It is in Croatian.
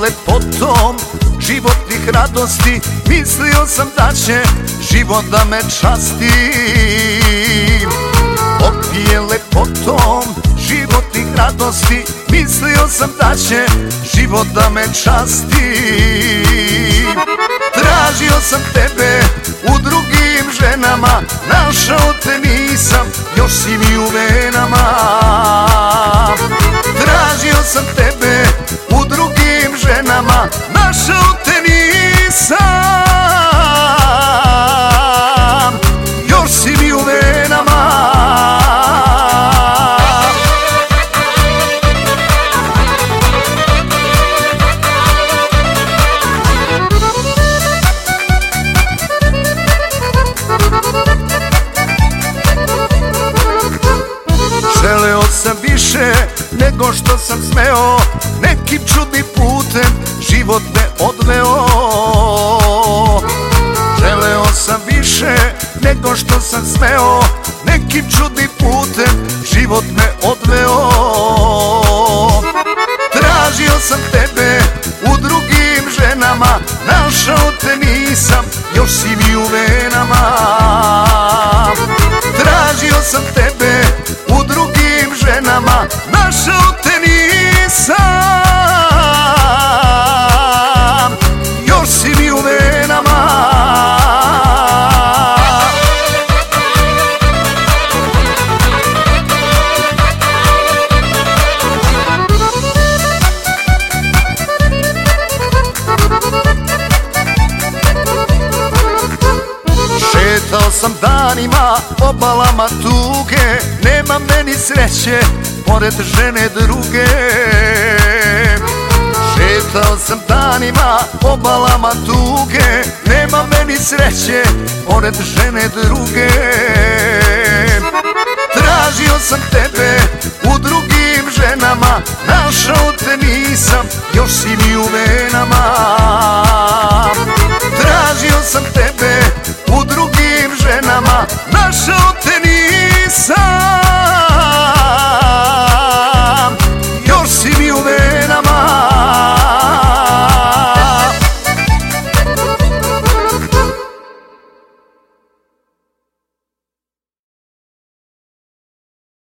Lepotom životnih radosti Mislio sam da će život da me časti. Opije lepotom životnih radosti Mislio sam da će život da me časti. Tražio sam tebe u drugim ženama Našao te nisam, još si mi u nego što sam smeo. Nekim čudnim putem život me odveo. Želeo sam više nego što sam smeo. Nekim čudnim putem život me Šetao sam danima obalama tuge Nema meni sreće pored žene druge. Šetao sam danima obalama tuge Nema meni sreće pored žene druge. Tražio sam tebe u drugim ženama Našao te nisam, još si mi u venama